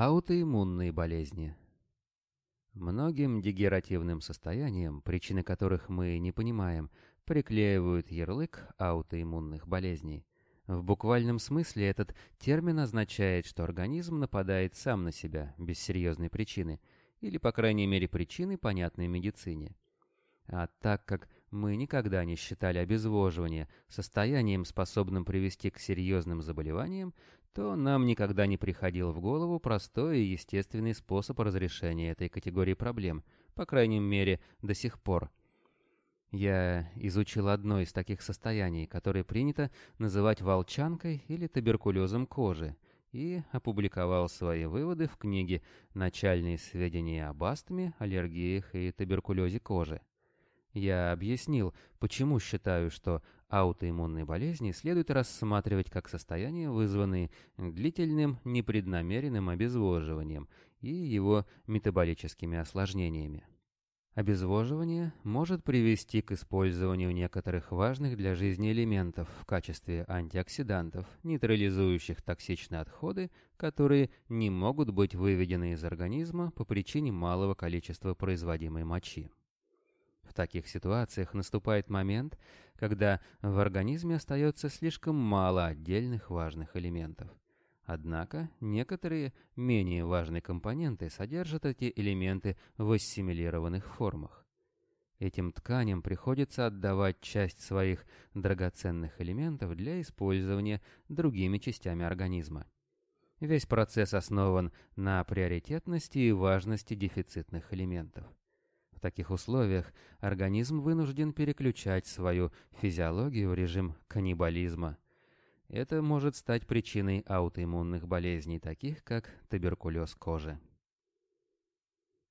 Аутоиммунные болезни. Многим дегеративным состояниям, причины которых мы не понимаем, приклеивают ярлык аутоиммунных болезней. В буквальном смысле этот термин означает, что организм нападает сам на себя, без серьезной причины, или, по крайней мере, причины, понятной медицине. А так как мы никогда не считали обезвоживание состоянием, способным привести к серьезным заболеваниям, то нам никогда не приходил в голову простой и естественный способ разрешения этой категории проблем, по крайней мере, до сих пор. Я изучил одно из таких состояний, которое принято называть волчанкой или туберкулезом кожи, и опубликовал свои выводы в книге «Начальные сведения об астме, аллергиях и туберкулезе кожи». Я объяснил, почему считаю, что аутоиммунные болезни следует рассматривать как состояния, вызванные длительным непреднамеренным обезвоживанием и его метаболическими осложнениями. Обезвоживание может привести к использованию некоторых важных для жизни элементов в качестве антиоксидантов, нейтрализующих токсичные отходы, которые не могут быть выведены из организма по причине малого количества производимой мочи. В таких ситуациях наступает момент, когда в организме остается слишком мало отдельных важных элементов. Однако некоторые менее важные компоненты содержат эти элементы в ассимилированных формах. Этим тканям приходится отдавать часть своих драгоценных элементов для использования другими частями организма. Весь процесс основан на приоритетности и важности дефицитных элементов. В таких условиях организм вынужден переключать свою физиологию в режим каннибализма. Это может стать причиной аутоиммунных болезней, таких как туберкулез кожи.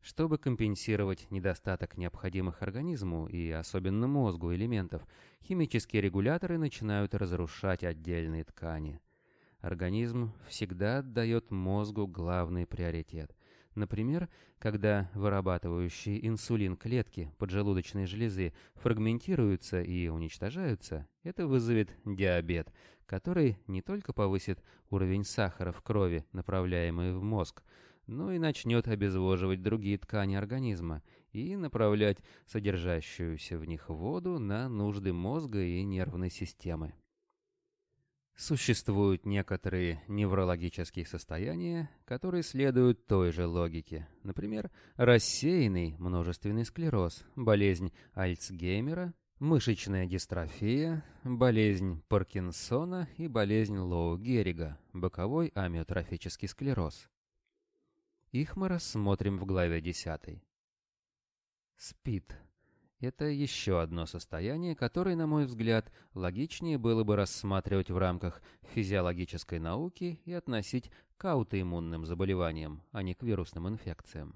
Чтобы компенсировать недостаток необходимых организму и особенно мозгу элементов, химические регуляторы начинают разрушать отдельные ткани. Организм всегда отдает мозгу главный приоритет. Например, когда вырабатывающие инсулин клетки поджелудочной железы фрагментируются и уничтожаются, это вызовет диабет, который не только повысит уровень сахара в крови, направляемый в мозг, но и начнет обезвоживать другие ткани организма и направлять содержащуюся в них воду на нужды мозга и нервной системы. Существуют некоторые неврологические состояния, которые следуют той же логике. Например, рассеянный множественный склероз, болезнь Альцгеймера, мышечная дистрофия, болезнь Паркинсона и болезнь Лоу-Геррига, боковой амиотрофический склероз. Их мы рассмотрим в главе 10. СПИД это еще одно состояние, которое, на мой взгляд, логичнее было бы рассматривать в рамках физиологической науки и относить к аутоиммунным заболеваниям, а не к вирусным инфекциям.